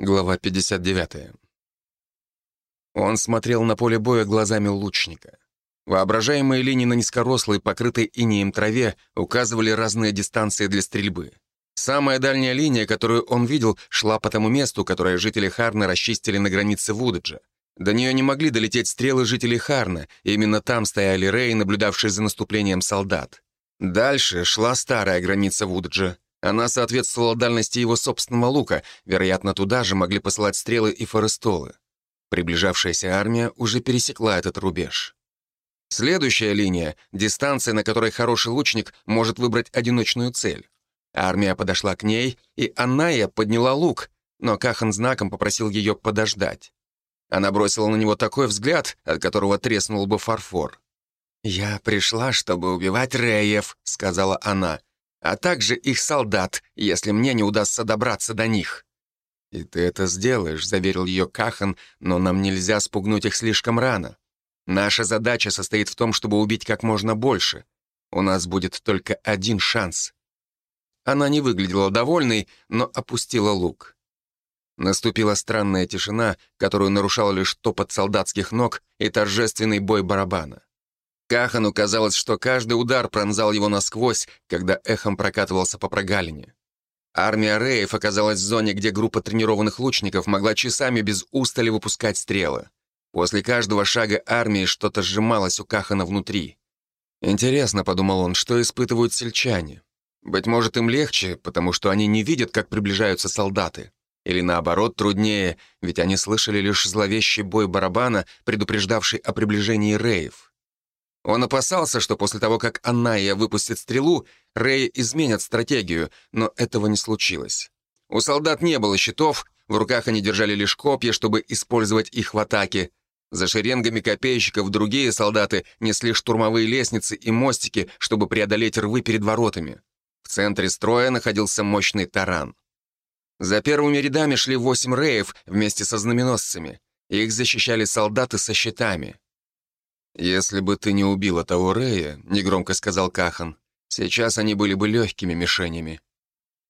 Глава 59. Он смотрел на поле боя глазами лучника. Воображаемые линии на низкорослой, покрытой инеем траве указывали разные дистанции для стрельбы. Самая дальняя линия, которую он видел, шла по тому месту, которое жители Харна расчистили на границе Вудаджа. До нее не могли долететь стрелы жителей Харна, и именно там стояли Рэй, наблюдавшие за наступлением солдат. Дальше шла старая граница Вудаджа. Она соответствовала дальности его собственного лука, вероятно, туда же могли посылать стрелы и форестолы. Приближавшаяся армия уже пересекла этот рубеж. Следующая линия — дистанция, на которой хороший лучник может выбрать одиночную цель. Армия подошла к ней, и Анная подняла лук, но Кахан знаком попросил ее подождать. Она бросила на него такой взгляд, от которого треснул бы фарфор. «Я пришла, чтобы убивать Реев», — сказала она а также их солдат, если мне не удастся добраться до них». «И ты это сделаешь», — заверил ее Кахан, «но нам нельзя спугнуть их слишком рано. Наша задача состоит в том, чтобы убить как можно больше. У нас будет только один шанс». Она не выглядела довольной, но опустила лук. Наступила странная тишина, которую нарушал лишь топот солдатских ног и торжественный бой барабана. Кахану казалось, что каждый удар пронзал его насквозь, когда эхом прокатывался по прогалине. Армия Реев оказалась в зоне, где группа тренированных лучников могла часами без устали выпускать стрелы. После каждого шага армии что-то сжималось у Кахана внутри. «Интересно», — подумал он, — «что испытывают сельчане? Быть может, им легче, потому что они не видят, как приближаются солдаты. Или наоборот, труднее, ведь они слышали лишь зловещий бой барабана, предупреждавший о приближении Реев. Он опасался, что после того, как Анная выпустит стрелу, Рэй изменят стратегию, но этого не случилось. У солдат не было щитов, в руках они держали лишь копья, чтобы использовать их в атаке. За шеренгами копейщиков другие солдаты несли штурмовые лестницы и мостики, чтобы преодолеть рвы перед воротами. В центре строя находился мощный таран. За первыми рядами шли восемь реев вместе со знаменосцами. Их защищали солдаты со щитами. «Если бы ты не убила того Рея», — негромко сказал Кахан, «сейчас они были бы легкими мишенями».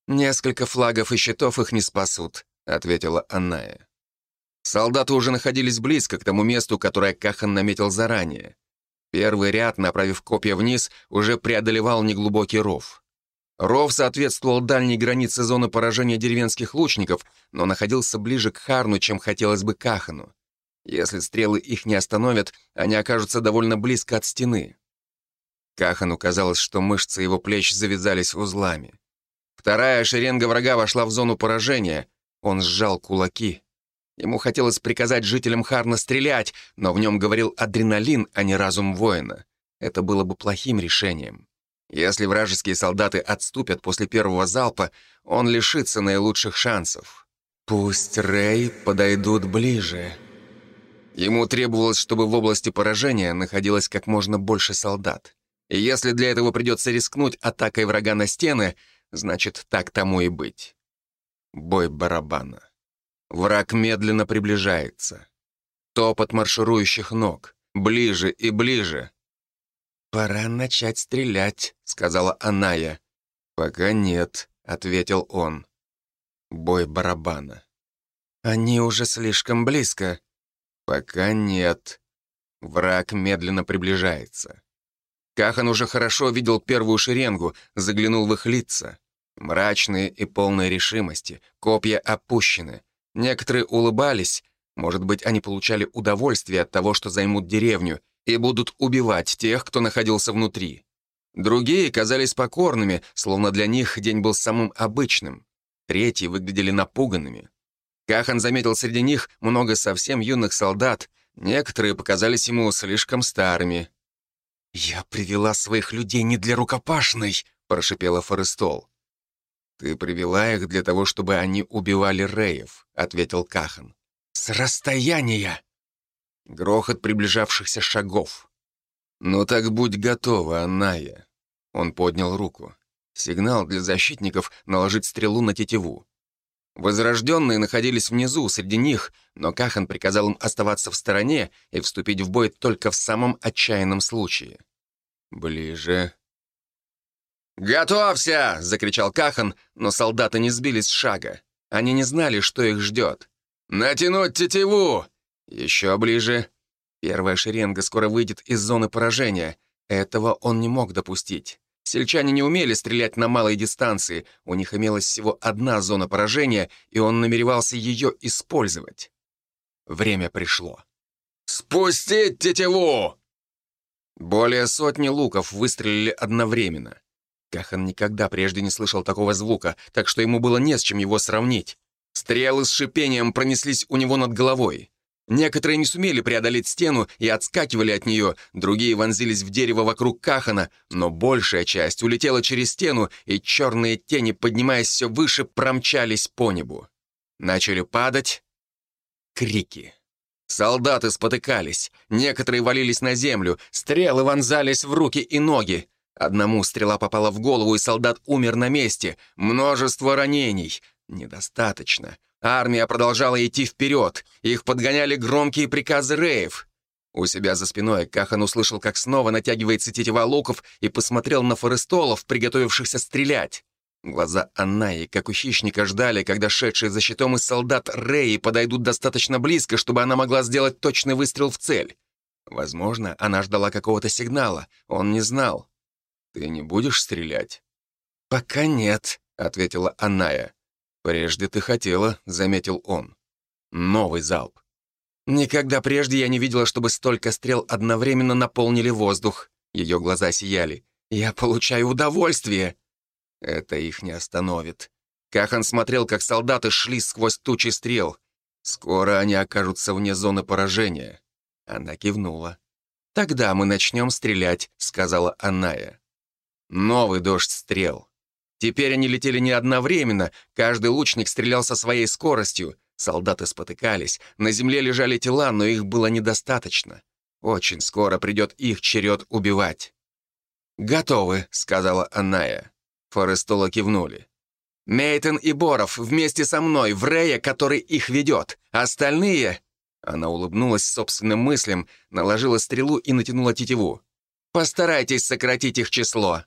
«Несколько флагов и щитов их не спасут», — ответила Анная. Солдаты уже находились близко к тому месту, которое Кахан наметил заранее. Первый ряд, направив копья вниз, уже преодолевал неглубокий ров. Ров соответствовал дальней границе зоны поражения деревенских лучников, но находился ближе к Харну, чем хотелось бы Кахану. Если стрелы их не остановят, они окажутся довольно близко от стены. Кахану казалось, что мышцы его плеч завязались узлами. Вторая шеренга врага вошла в зону поражения. Он сжал кулаки. Ему хотелось приказать жителям Харна стрелять, но в нем говорил адреналин, а не разум воина. Это было бы плохим решением. Если вражеские солдаты отступят после первого залпа, он лишится наилучших шансов. «Пусть Рэй подойдут ближе», Ему требовалось, чтобы в области поражения находилось как можно больше солдат. И если для этого придется рискнуть атакой врага на стены, значит, так тому и быть. Бой барабана. Враг медленно приближается. Топот марширующих ног. Ближе и ближе. «Пора начать стрелять», — сказала Аная. «Пока нет», — ответил он. Бой барабана. «Они уже слишком близко», Пока нет. Враг медленно приближается. Кахан уже хорошо видел первую шеренгу, заглянул в их лица. Мрачные и полные решимости, копья опущены. Некоторые улыбались, может быть, они получали удовольствие от того, что займут деревню, и будут убивать тех, кто находился внутри. Другие казались покорными, словно для них день был самым обычным. Третьи выглядели напуганными. Кахан заметил среди них много совсем юных солдат, некоторые показались ему слишком старыми. «Я привела своих людей не для рукопашной», — прошипела Форестол. «Ты привела их для того, чтобы они убивали Реев», — ответил Кахан. «С расстояния!» Грохот приближавшихся шагов. «Ну так будь готова, Анная». Он поднял руку. Сигнал для защитников наложить стрелу на тетиву. Возрожденные находились внизу, среди них, но Кахан приказал им оставаться в стороне и вступить в бой только в самом отчаянном случае. Ближе. «Готовься!» — закричал Кахан, но солдаты не сбились с шага. Они не знали, что их ждет. «Натянуть тетиву!» Еще ближе. Первая шеренга скоро выйдет из зоны поражения. Этого он не мог допустить. Сельчане не умели стрелять на малой дистанции, у них имелась всего одна зона поражения, и он намеревался ее использовать. Время пришло. «Спустить тетиву!» Более сотни луков выстрелили одновременно. Кахан никогда прежде не слышал такого звука, так что ему было не с чем его сравнить. Стрелы с шипением пронеслись у него над головой. Некоторые не сумели преодолеть стену и отскакивали от нее, другие вонзились в дерево вокруг Кахана, но большая часть улетела через стену, и черные тени, поднимаясь все выше, промчались по небу. Начали падать крики. Солдаты спотыкались, некоторые валились на землю, стрелы вонзались в руки и ноги. Одному стрела попала в голову, и солдат умер на месте. Множество ранений. Недостаточно. Армия продолжала идти вперед. Их подгоняли громкие приказы рейв. У себя за спиной Кахан услышал, как снова натягивается тетива луков и посмотрел на форестолов, приготовившихся стрелять. Глаза Аннаи, как у хищника, ждали, когда шедшие за щитом из солдат Реи подойдут достаточно близко, чтобы она могла сделать точный выстрел в цель. Возможно, она ждала какого-то сигнала. Он не знал. «Ты не будешь стрелять?» «Пока нет», — ответила Анная. «Прежде ты хотела», — заметил он. Новый залп. Никогда прежде я не видела, чтобы столько стрел одновременно наполнили воздух. Ее глаза сияли. «Я получаю удовольствие!» Это их не остановит. Кахан смотрел, как солдаты шли сквозь тучи стрел. Скоро они окажутся вне зоны поражения. Она кивнула. «Тогда мы начнем стрелять», — сказала Аная. Новый дождь стрел. Теперь они летели не одновременно, каждый лучник стрелял со своей скоростью. Солдаты спотыкались, на земле лежали тела, но их было недостаточно. Очень скоро придет их черед убивать. «Готовы», — сказала Аная. Форестола кивнули. «Мейтон и Боров вместе со мной, в Рея, который их ведет. Остальные...» Она улыбнулась собственным мыслям, наложила стрелу и натянула тетиву. «Постарайтесь сократить их число».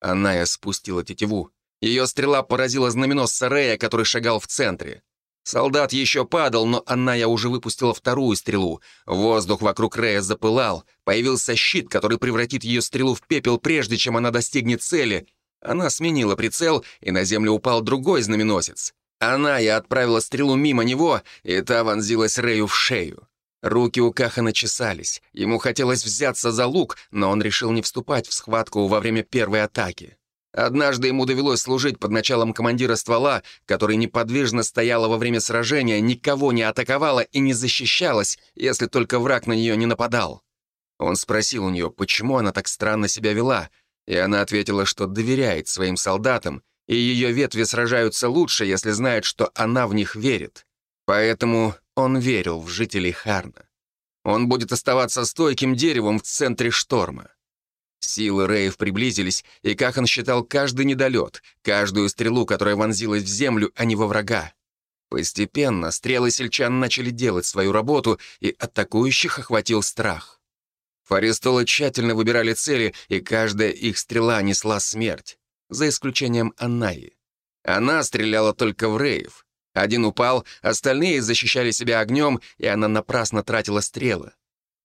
Аная спустила тетиву. Ее стрела поразила знаменосца Рея, который шагал в центре. Солдат еще падал, но Аная уже выпустила вторую стрелу. Воздух вокруг Рея запылал. Появился щит, который превратит ее стрелу в пепел, прежде чем она достигнет цели — она сменила прицел, и на землю упал другой знаменосец. Она я отправила стрелу мимо него, и та вонзилась Рэю в шею. Руки у Кахана чесались. Ему хотелось взяться за лук, но он решил не вступать в схватку во время первой атаки. Однажды ему довелось служить под началом командира ствола, который неподвижно стояла во время сражения, никого не атаковала и не защищалась, если только враг на нее не нападал. Он спросил у нее, почему она так странно себя вела, и она ответила, что доверяет своим солдатам, и ее ветви сражаются лучше, если знают, что она в них верит. Поэтому он верил в жителей Харна. Он будет оставаться стойким деревом в центре шторма. Силы Рейв приблизились, и Кахан считал каждый недолет, каждую стрелу, которая вонзилась в землю, а не во врага. Постепенно стрелы сельчан начали делать свою работу, и атакующих охватил страх. Фаристолы тщательно выбирали цели, и каждая их стрела несла смерть, за исключением Аннаи. Она стреляла только в Рейв. Один упал, остальные защищали себя огнем, и она напрасно тратила стрелы.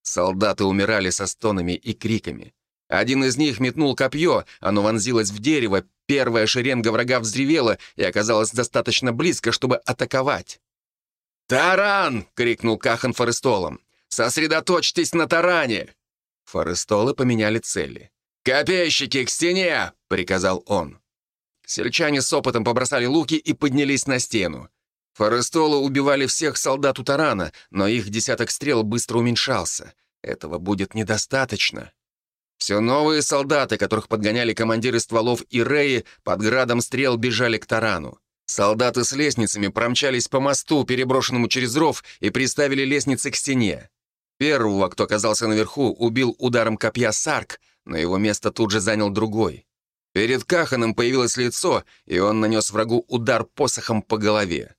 Солдаты умирали со стонами и криками. Один из них метнул копье, оно вонзилось в дерево, первая шеренга врага взревела и оказалась достаточно близко, чтобы атаковать. «Таран!» — крикнул Кахан Форестолом. «Сосредоточьтесь на таране!» Форестолы поменяли цели. «Копейщики, к стене!» — приказал он. Сельчане с опытом побросали луки и поднялись на стену. Форестолы убивали всех солдат у тарана, но их десяток стрел быстро уменьшался. Этого будет недостаточно. Все новые солдаты, которых подгоняли командиры стволов и Реи, под градом стрел бежали к тарану. Солдаты с лестницами промчались по мосту, переброшенному через ров, и приставили лестницы к стене. Первого, кто оказался наверху, убил ударом копья Сарк, но его место тут же занял другой. Перед Каханом появилось лицо, и он нанес врагу удар посохом по голове.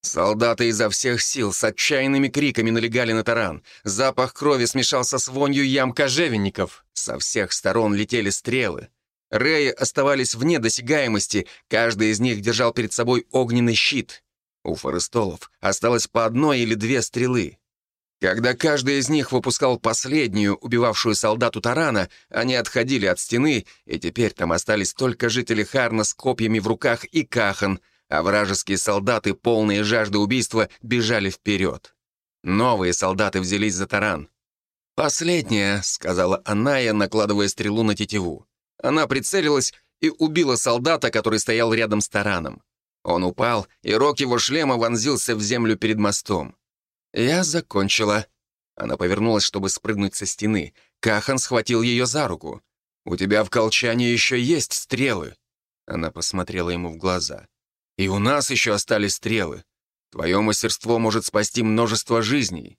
Солдаты изо всех сил с отчаянными криками налегали на таран. Запах крови смешался с вонью ям кожевенников. Со всех сторон летели стрелы. Реи оставались вне досягаемости, каждый из них держал перед собой огненный щит. У форестолов осталось по одной или две стрелы. Когда каждый из них выпускал последнюю, убивавшую солдату тарана, они отходили от стены, и теперь там остались только жители Харна с копьями в руках и Кахан, а вражеские солдаты, полные жажды убийства, бежали вперед. Новые солдаты взялись за таран. «Последняя», — сказала Аная, накладывая стрелу на тетиву. Она прицелилась и убила солдата, который стоял рядом с тараном. Он упал, и рог его шлема вонзился в землю перед мостом. «Я закончила». Она повернулась, чтобы спрыгнуть со стены. Кахан схватил ее за руку. «У тебя в колчане еще есть стрелы». Она посмотрела ему в глаза. «И у нас еще остались стрелы. Твое мастерство может спасти множество жизней».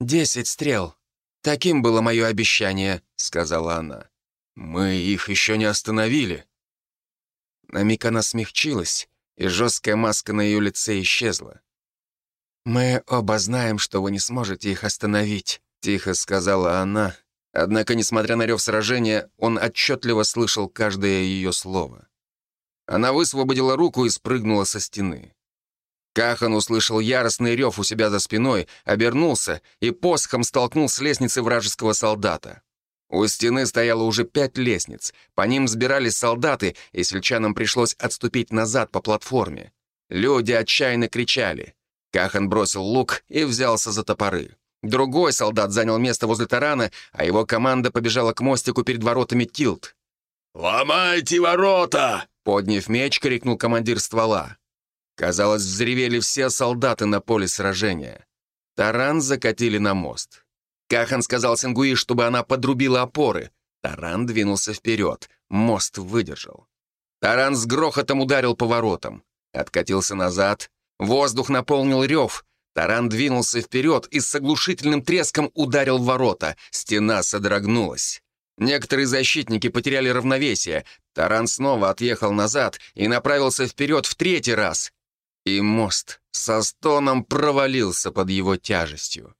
«Десять стрел. Таким было мое обещание», — сказала она. «Мы их еще не остановили». На миг она смягчилась, и жесткая маска на ее лице исчезла. «Мы оба знаем, что вы не сможете их остановить», — тихо сказала она. Однако, несмотря на рев сражения, он отчетливо слышал каждое ее слово. Она высвободила руку и спрыгнула со стены. Кахан услышал яростный рев у себя за спиной, обернулся и посохом столкнул с лестницы вражеского солдата. У стены стояло уже пять лестниц, по ним сбирались солдаты, и сельчанам пришлось отступить назад по платформе. Люди отчаянно кричали. Кахан бросил лук и взялся за топоры. Другой солдат занял место возле тарана, а его команда побежала к мостику перед воротами Тилт. «Ломайте ворота!» — подняв меч, крикнул командир ствола. Казалось, взревели все солдаты на поле сражения. Таран закатили на мост. Кахан сказал Сингуи, чтобы она подрубила опоры. Таран двинулся вперед. Мост выдержал. Таран с грохотом ударил по воротам. Откатился назад, Воздух наполнил рев. Таран двинулся вперед и с оглушительным треском ударил в ворота. Стена содрогнулась. Некоторые защитники потеряли равновесие. Таран снова отъехал назад и направился вперед в третий раз. И мост со стоном провалился под его тяжестью.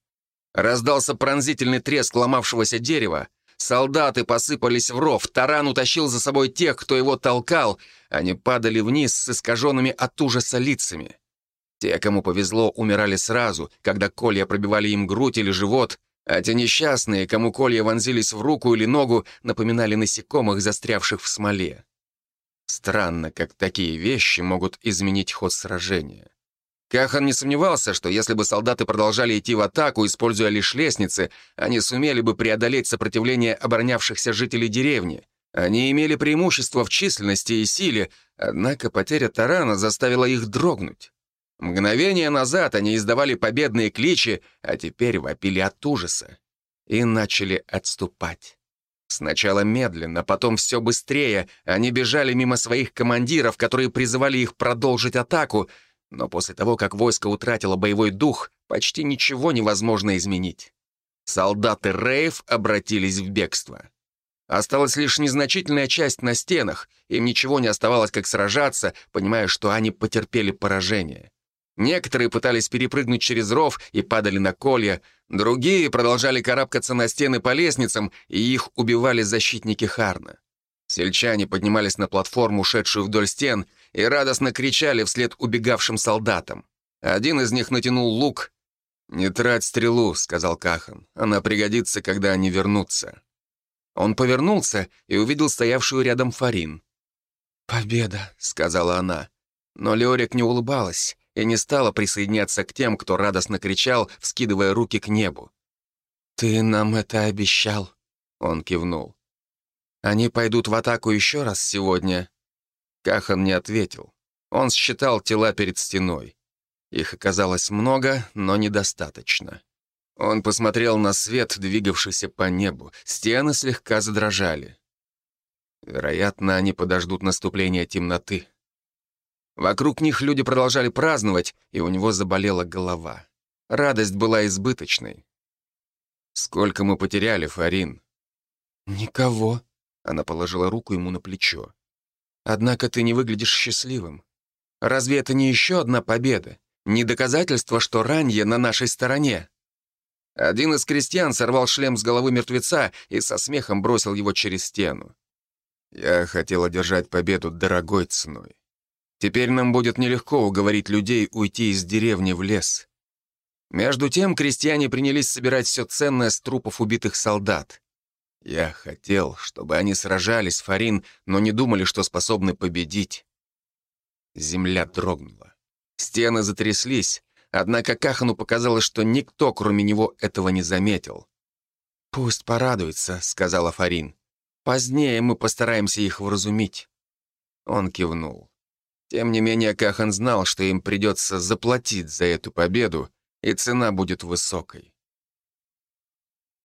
Раздался пронзительный треск ломавшегося дерева. Солдаты посыпались в ров, таран утащил за собой тех, кто его толкал. Они падали вниз с искаженными от ужаса лицами. Те, кому повезло, умирали сразу, когда колья пробивали им грудь или живот, а те несчастные, кому колья вонзились в руку или ногу, напоминали насекомых, застрявших в смоле. Странно, как такие вещи могут изменить ход сражения. Кахан не сомневался, что если бы солдаты продолжали идти в атаку, используя лишь лестницы, они сумели бы преодолеть сопротивление оборонявшихся жителей деревни. Они имели преимущество в численности и силе, однако потеря тарана заставила их дрогнуть. Мгновение назад они издавали победные кличи, а теперь вопили от ужаса. И начали отступать. Сначала медленно, потом все быстрее. Они бежали мимо своих командиров, которые призывали их продолжить атаку, но после того, как войско утратило боевой дух, почти ничего невозможно изменить. Солдаты Рейв обратились в бегство. Осталась лишь незначительная часть на стенах, им ничего не оставалось, как сражаться, понимая, что они потерпели поражение. Некоторые пытались перепрыгнуть через ров и падали на колья, другие продолжали карабкаться на стены по лестницам, и их убивали защитники Харна. Сельчане поднимались на платформу, шедшую вдоль стен, и радостно кричали вслед убегавшим солдатам. Один из них натянул лук. «Не трать стрелу», — сказал Кахан. «Она пригодится, когда они вернутся». Он повернулся и увидел стоявшую рядом Фарин. «Победа», — сказала она. Но Леорик не улыбалась и не стала присоединяться к тем, кто радостно кричал, вскидывая руки к небу. «Ты нам это обещал», — он кивнул. «Они пойдут в атаку еще раз сегодня?» Кахан не ответил. Он считал тела перед стеной. Их оказалось много, но недостаточно. Он посмотрел на свет, двигавшийся по небу. Стены слегка задрожали. Вероятно, они подождут наступления темноты. Вокруг них люди продолжали праздновать, и у него заболела голова. Радость была избыточной. «Сколько мы потеряли, Фарин?» «Никого», — она положила руку ему на плечо. «Однако ты не выглядишь счастливым. Разве это не еще одна победа? Не доказательство, что ранье на нашей стороне?» Один из крестьян сорвал шлем с головы мертвеца и со смехом бросил его через стену. «Я хотел одержать победу дорогой ценой. Теперь нам будет нелегко уговорить людей уйти из деревни в лес. Между тем крестьяне принялись собирать все ценное с трупов убитых солдат. Я хотел, чтобы они сражались, Фарин, но не думали, что способны победить. Земля дрогнула. Стены затряслись, однако Кахану показалось, что никто, кроме него, этого не заметил. «Пусть порадуется», — сказала Фарин. «Позднее мы постараемся их вразумить». Он кивнул. Тем не менее, Кахан знал, что им придется заплатить за эту победу, и цена будет высокой.